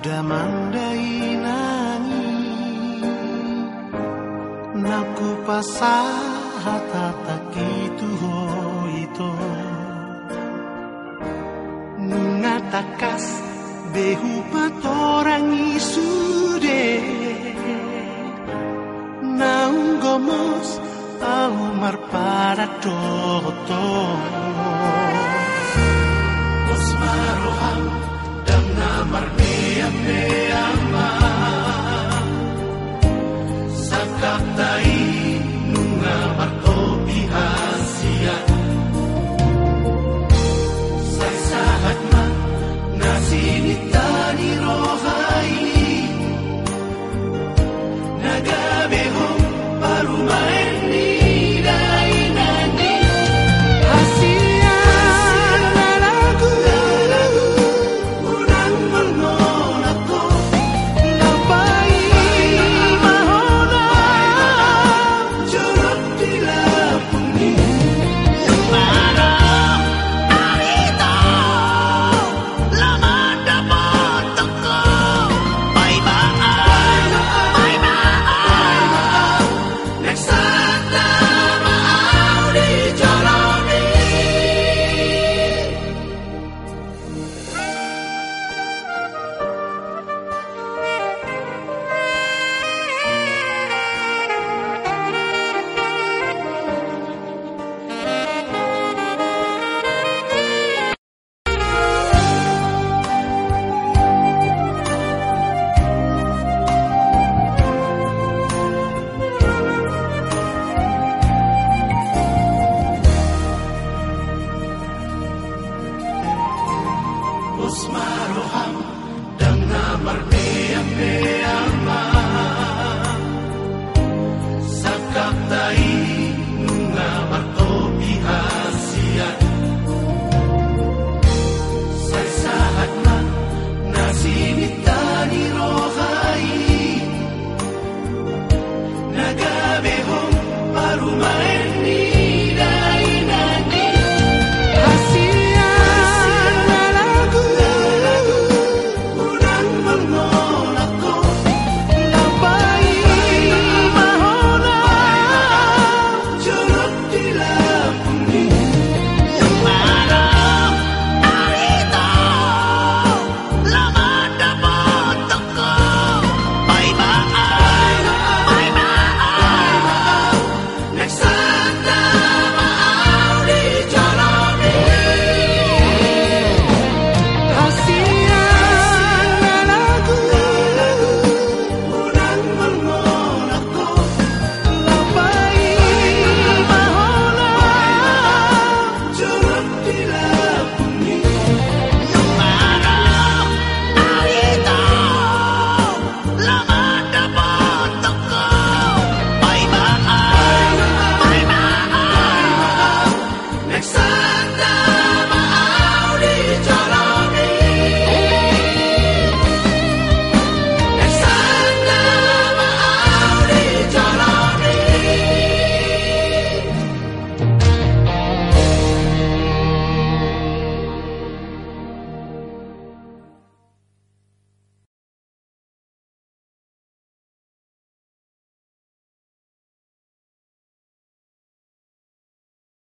Daman mandai nangi Naku pasah hatakitu hoito Mengatakas behupat orang isude. Naunggomos aumar para toto Osmaroham dan namarne be a.